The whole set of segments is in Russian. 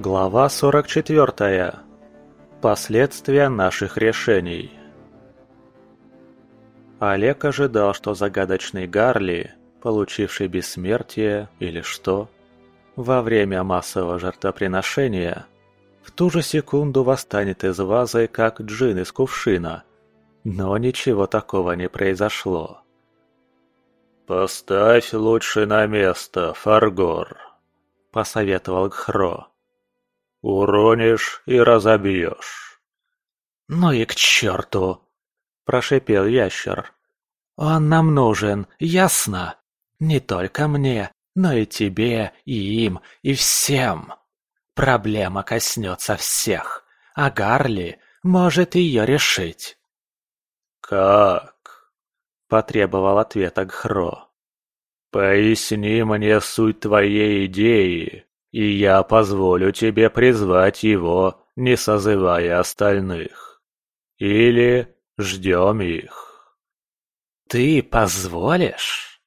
Глава 44. Последствия наших решений. Олег ожидал, что загадочный Гарли, получивший бессмертие или что, во время массового жертвоприношения, в ту же секунду восстанет из вазы, как джин из кувшина. Но ничего такого не произошло. «Поставь лучше на место, Фаргор», — посоветовал Гхро. Уронишь и разобьешь. «Ну и к черту!» – прошипел ящер. «Он нам нужен, ясно? Не только мне, но и тебе, и им, и всем. Проблема коснется всех, а Гарли может ее решить». «Как?» – потребовал ответа Гхро. «Поясни мне суть твоей идеи, и я позволю тебе призвать его, не созывая остальных. Или ждем их. Ты позволишь?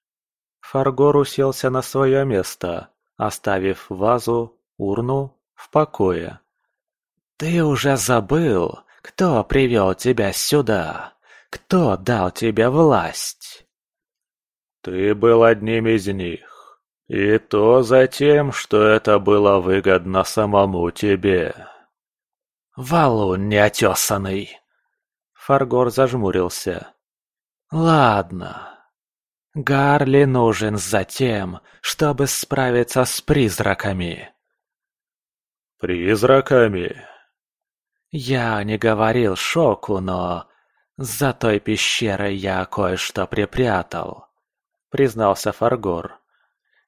Фаргор уселся на свое место, оставив вазу, урну в покое. Ты уже забыл, кто привел тебя сюда? Кто дал тебе власть? Ты был одним из них. И то за тем, что это было выгодно самому тебе. Валун неотесанный. Фаргор зажмурился. Ладно. Гарли нужен за тем, чтобы справиться с призраками. Призраками? Я не говорил Шоку, но... За той пещерой я кое-что припрятал, признался Фаргор.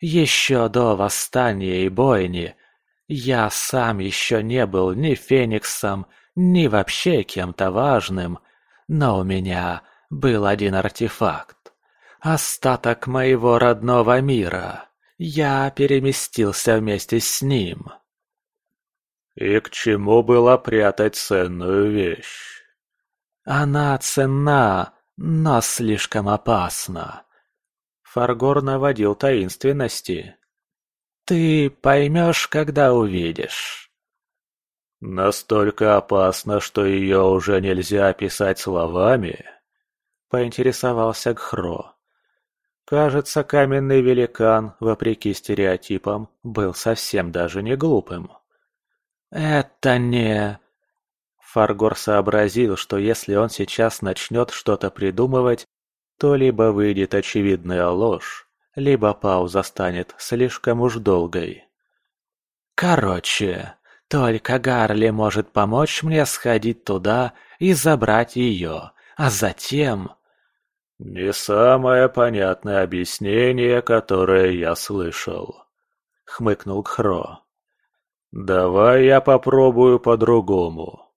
Еще до восстания и бойни я сам еще не был ни Фениксом, ни вообще кем-то важным, но у меня был один артефакт. Остаток моего родного мира. Я переместился вместе с ним. И к чему было прятать ценную вещь? Она ценна, но слишком опасна. Фаргор наводил таинственности. «Ты поймешь, когда увидишь». «Настолько опасно, что ее уже нельзя описать словами?» — поинтересовался Гхро. Кажется, каменный великан, вопреки стереотипам, был совсем даже не глупым. «Это не...» Фаргор сообразил, что если он сейчас начнет что-то придумывать, то либо выйдет очевидная ложь, либо пауза станет слишком уж долгой. Короче, только Гарли может помочь мне сходить туда и забрать ее, а затем... «Не самое понятное объяснение, которое я слышал», — хмыкнул Кхро. «Давай я попробую по-другому.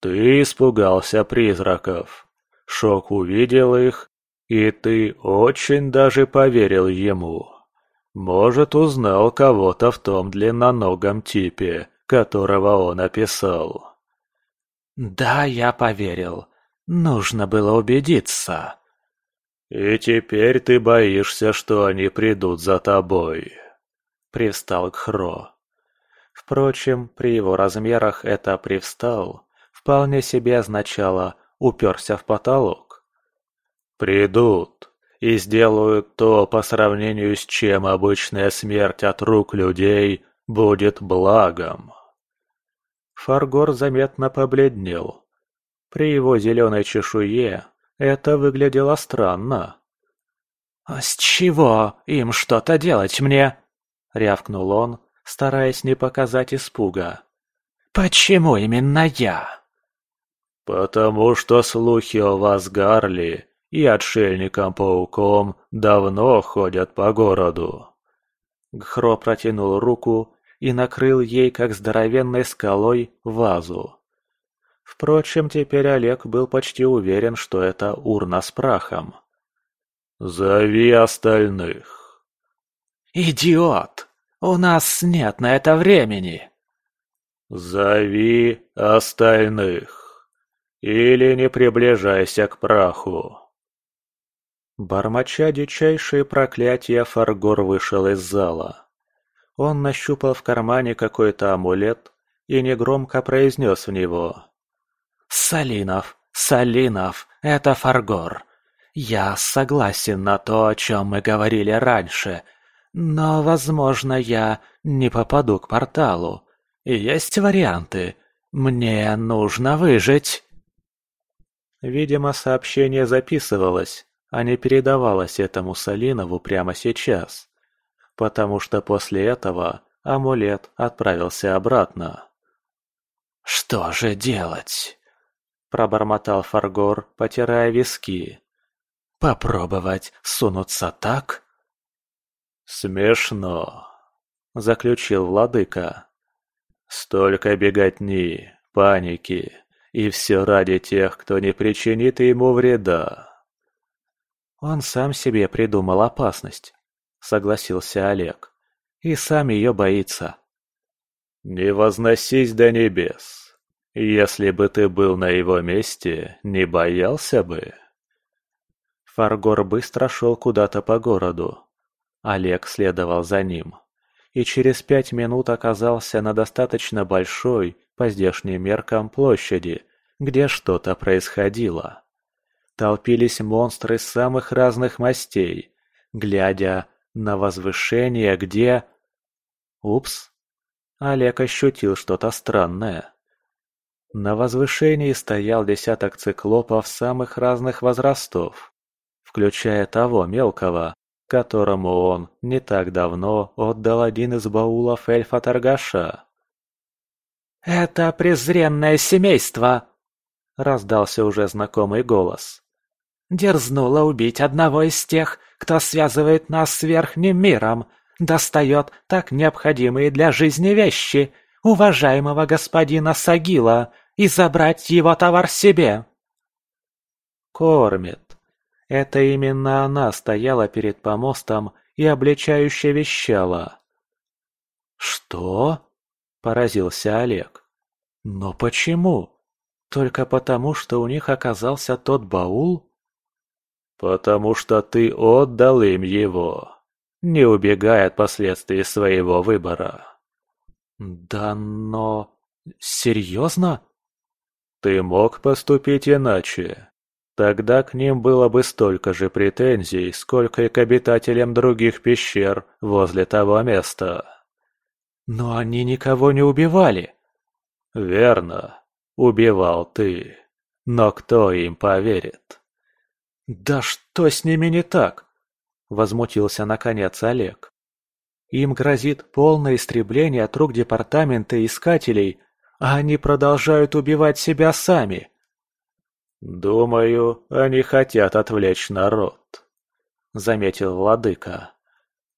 Ты испугался призраков. Шок увидел их и ты очень даже поверил ему. Может, узнал кого-то в том длинноногом типе, которого он описал. Да, я поверил. Нужно было убедиться. И теперь ты боишься, что они придут за тобой. Привстал Кхро. Впрочем, при его размерах это «привстал» вполне себе означало «уперся в потолок». Придут и сделают то, по сравнению с чем обычная смерть от рук людей будет благом. Фаргор заметно побледнел. При его зеленой чешуе это выглядело странно. «А с чего им что-то делать мне?» — рявкнул он, стараясь не показать испуга. «Почему именно я?» «Потому что слухи о вас, Гарли, и отшельником-пауком давно ходят по городу. Гхро протянул руку и накрыл ей, как здоровенной скалой, вазу. Впрочем, теперь Олег был почти уверен, что это урна с прахом. «Зови остальных». «Идиот! У нас нет на это времени!» «Зови остальных. Или не приближайся к праху». Бормоча дичайшие проклятия, Фаргор вышел из зала. Он нащупал в кармане какой-то амулет и негромко произнес в него. «Салинов, Салинов, это Фаргор. Я согласен на то, о чем мы говорили раньше, но, возможно, я не попаду к порталу. Есть варианты. Мне нужно выжить». Видимо, сообщение записывалось, а не передавалось этому Салинову прямо сейчас, потому что после этого амулет отправился обратно. «Что же делать?» – пробормотал Фаргор, потирая виски. «Попробовать сунуться так?» «Смешно», – заключил владыка. «Столько беготни, паники, и все ради тех, кто не причинит ему вреда». «Он сам себе придумал опасность», — согласился Олег. «И сам ее боится». «Не возносись до небес. Если бы ты был на его месте, не боялся бы?» Фаргор быстро шел куда-то по городу. Олег следовал за ним. И через пять минут оказался на достаточно большой, по здешним меркам, площади, где что-то происходило. Толпились монстры самых разных мастей, глядя на возвышение, где... Упс. Олег ощутил что-то странное. На возвышении стоял десяток циклопов самых разных возрастов, включая того мелкого, которому он не так давно отдал один из баулов эльфа-торгаша. «Это презренное семейство!» — раздался уже знакомый голос. «Дерзнуло убить одного из тех, кто связывает нас с верхним миром, достает так необходимые для жизни вещи, уважаемого господина Сагила, и забрать его товар себе». «Кормит. Это именно она стояла перед помостом и обличающе вещала». «Что?» – поразился Олег. «Но почему?» Только потому, что у них оказался тот баул? Потому что ты отдал им его, не убегая от последствий своего выбора. Да но... Серьезно? Ты мог поступить иначе. Тогда к ним было бы столько же претензий, сколько и к обитателям других пещер возле того места. Но они никого не убивали. Верно. Убивал ты. Но кто им поверит? Да что с ними не так? Возмутился наконец Олег. Им грозит полное истребление от рук департамента искателей, а они продолжают убивать себя сами. «Думаю, они хотят отвлечь народ», — заметил владыка.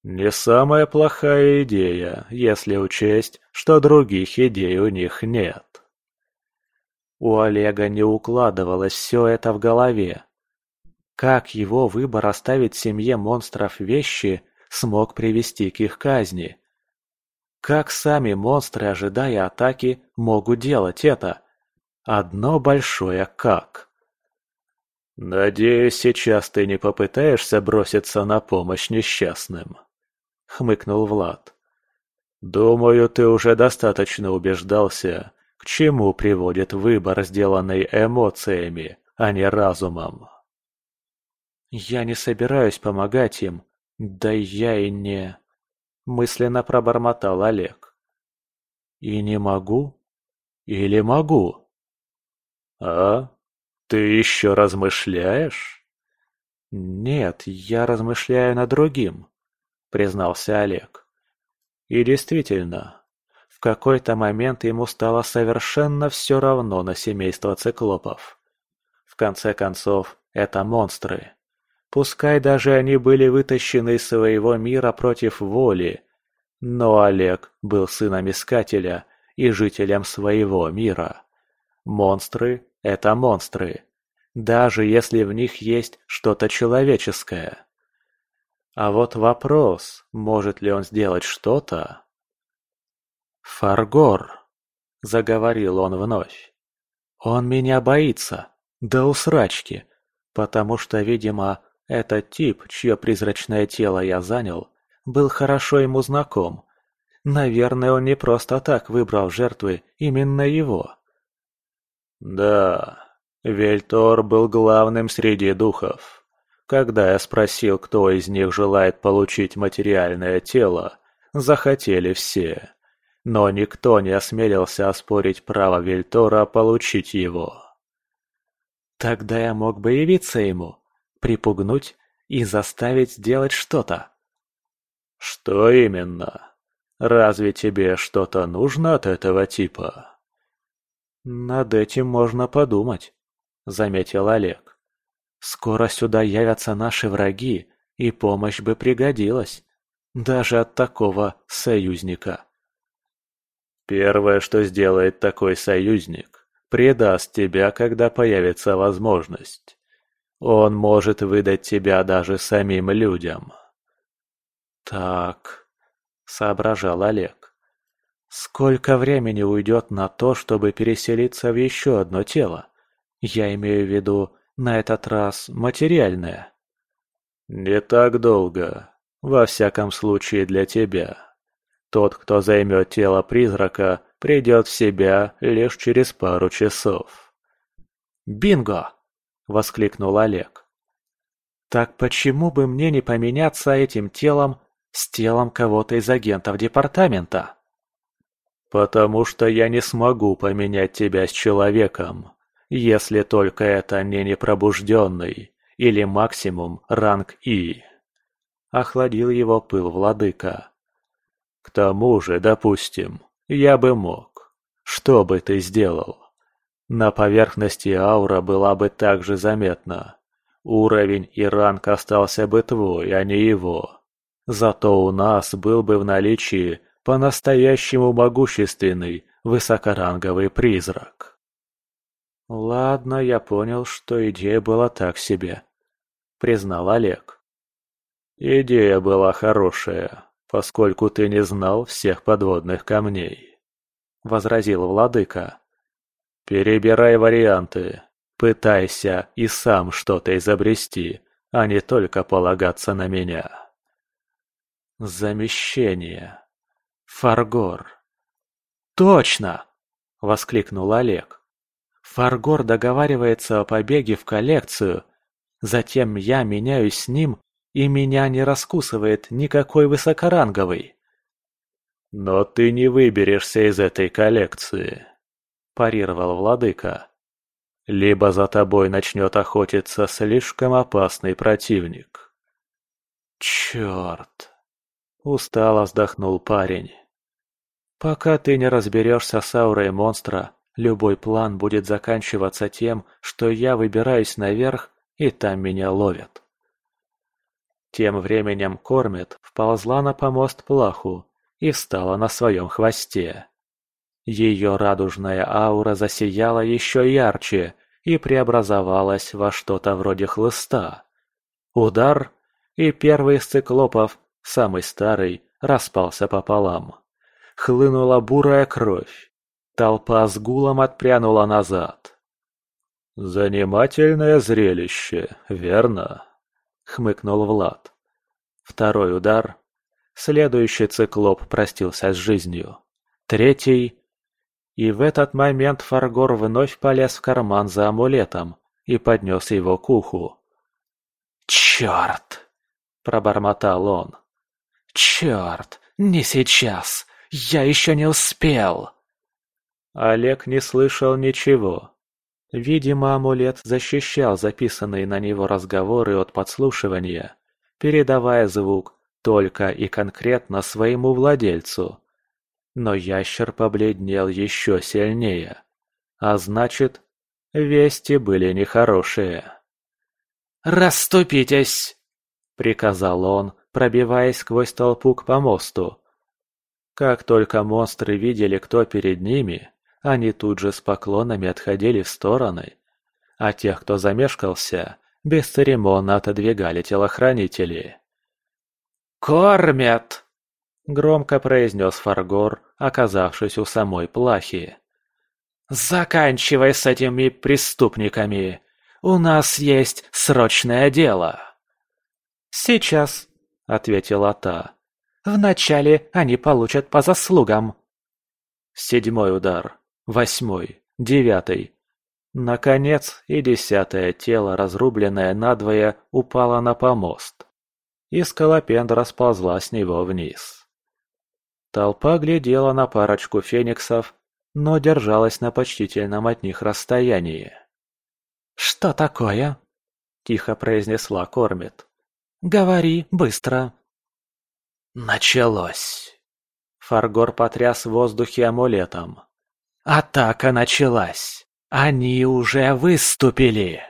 «Не самая плохая идея, если учесть, что других идей у них нет». У Олега не укладывалось все это в голове. Как его выбор оставить семье монстров вещи смог привести к их казни? Как сами монстры, ожидая атаки, могут делать это? Одно большое «как». «Надеюсь, сейчас ты не попытаешься броситься на помощь несчастным», — хмыкнул Влад. «Думаю, ты уже достаточно убеждался, к чему приводит выбор, сделанный эмоциями, а не разумом? «Я не собираюсь помогать им, да я и не...» Мысленно пробормотал Олег. «И не могу? Или могу?» «А? Ты еще размышляешь?» «Нет, я размышляю над другим», — признался Олег. «И действительно, в какой-то момент ему стало совершенно все равно на семейство циклопов. В конце концов, это монстры. Пускай даже они были вытащены из своего мира против воли, но Олег был сыном Искателя и жителем своего мира. Монстры – это монстры, даже если в них есть что-то человеческое. А вот вопрос, может ли он сделать что-то, «Фаргор!» – заговорил он вновь. «Он меня боится, до усрачки, потому что, видимо, этот тип, чье призрачное тело я занял, был хорошо ему знаком. Наверное, он не просто так выбрал жертвы именно его. Да, Вельтор был главным среди духов. Когда я спросил, кто из них желает получить материальное тело, захотели все. Но никто не осмелился оспорить право Вельтора получить его. Тогда я мог бы явиться ему, припугнуть и заставить сделать что-то. Что именно? Разве тебе что-то нужно от этого типа? Над этим можно подумать, заметил Олег. Скоро сюда явятся наши враги, и помощь бы пригодилась. Даже от такого союзника. Первое, что сделает такой союзник, предаст тебя, когда появится возможность. Он может выдать тебя даже самим людям. Так, соображал Олег. Сколько времени уйдет на то, чтобы переселиться в еще одно тело? Я имею в виду, на этот раз, материальное. Не так долго. Во всяком случае для тебя. Тот, кто займет тело призрака, придет в себя лишь через пару часов. «Бинго!» — воскликнул Олег. «Так почему бы мне не поменяться этим телом с телом кого-то из агентов департамента?» «Потому что я не смогу поменять тебя с человеком, если только это не непробужденный или максимум ранг И. Охладил его пыл владыка. К тому же, допустим, я бы мог. Что бы ты сделал? На поверхности аура была бы также заметна. Уровень и ранг остался бы твой, а не его. Зато у нас был бы в наличии по-настоящему могущественный высокоранговый призрак. «Ладно, я понял, что идея была так себе», — признал Олег. «Идея была хорошая, поскольку ты не знал всех подводных камней», — возразил владыка. «Перебирай варианты, пытайся и сам что-то изобрести, а не только полагаться на меня». «Замещение. Фаргор». «Точно!» — воскликнул Олег. Фаргор договаривается о побеге в коллекцию. Затем я меняюсь с ним, и меня не раскусывает никакой высокоранговый. «Но ты не выберешься из этой коллекции», – парировал владыка. «Либо за тобой начнет охотиться слишком опасный противник». «Черт!» – устало вздохнул парень. «Пока ты не разберешься с аурой монстра, Любой план будет заканчиваться тем, что я выбираюсь наверх, и там меня ловят. Тем временем Кормит вползла на помост плаху и встала на своем хвосте. Ее радужная аура засияла еще ярче и преобразовалась во что-то вроде хлыста. Удар, и первый из циклопов, самый старый, распался пополам. Хлынула бурая кровь, Толпа с гулом отпрянула назад. «Занимательное зрелище, верно?» — хмыкнул Влад. Второй удар. Следующий циклоп простился с жизнью. Третий. И в этот момент Фаргор вновь полез в карман за амулетом и поднес его к уху. «Черт!» – пробормотал он. «Черт! Не сейчас! Я еще не успел!» Олег не слышал ничего. Видимо, амулет защищал записанные на него разговоры от подслушивания, передавая звук только и конкретно своему владельцу. Но ящер побледнел еще сильнее. А значит, вести были нехорошие. «Раступитесь!» — приказал он, пробиваясь сквозь толпу к помосту. Как только монстры видели, кто перед ними, они тут же с поклонами отходили в стороны, а тех, кто замешкался, бесцеремонно отодвигали телохранители. «Кормят!» — громко произнес Фаргор, оказавшись у самой плахи. «Заканчивай с этими преступниками! У нас есть срочное дело!» «Сейчас», — ответила та. Вначале они получат по заслугам. Седьмой удар. Восьмой. Девятый. Наконец и десятое тело, разрубленное надвое, упало на помост. И скалопендра сползла с него вниз. Толпа глядела на парочку фениксов, но держалась на почтительном от них расстоянии. «Что такое?» – тихо произнесла Кормит. «Говори быстро». «Началось!» Фаргор потряс в воздухе амулетом. «Атака началась! Они уже выступили!»